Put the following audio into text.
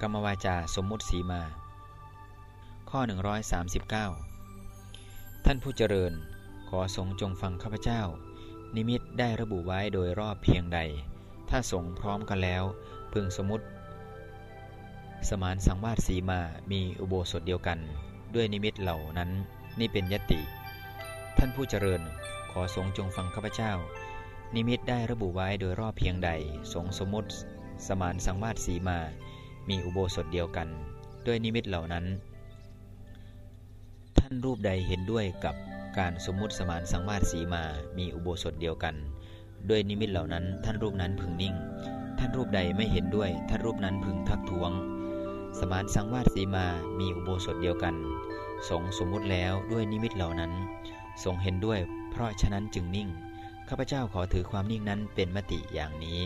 กรรมวาจาสมมุติสีมา ข้อ 139 ท่านผู้เจริญ ขอสงจงฟังข้าพเจ้า นิมิตได้ระบุไว้โดยรอบเพียงใด ถ้าสงพร้อมกันแล้ว พึงสมมติ สมานสังวาสสีมามีอุโบสถเดียวกัน ด้วยนิมิตเหล่านั้นนี่เป็นยติ ท่านผู้เจริญ ขอสงจงฟังข้าพเจ้า นิมิตได้ระบุไว้โดยรอบเพียงใด สงสมมติ สมานสังวาสสีมา มีอุโบสถเดียวกัน ด้วยนิมิตเหล่านั้น ท่านรูปใดเห็นด้วยกับการสมมุติสมานสังวาสสีมา มีอุโบสถเดียวกัน ด้วยนิมิตเหล่านั้น ท่านรูปนั้นพึงนิ่ง ท่านรูปใดไม่เห็นด้วย ท่านรูปนั้นพึงทักท้วง สมานสังวาสสีมา มีอุโบสถเดียวกัน สงสมมุติแล้วด้วยนิมิตเหล่านั้น ทรงเห็นด้วย เพราะฉะนั้นจึงนิ่ง ข้าพเจ้าขอถือความนิ่งนั้นเป็นมติอย่างนี้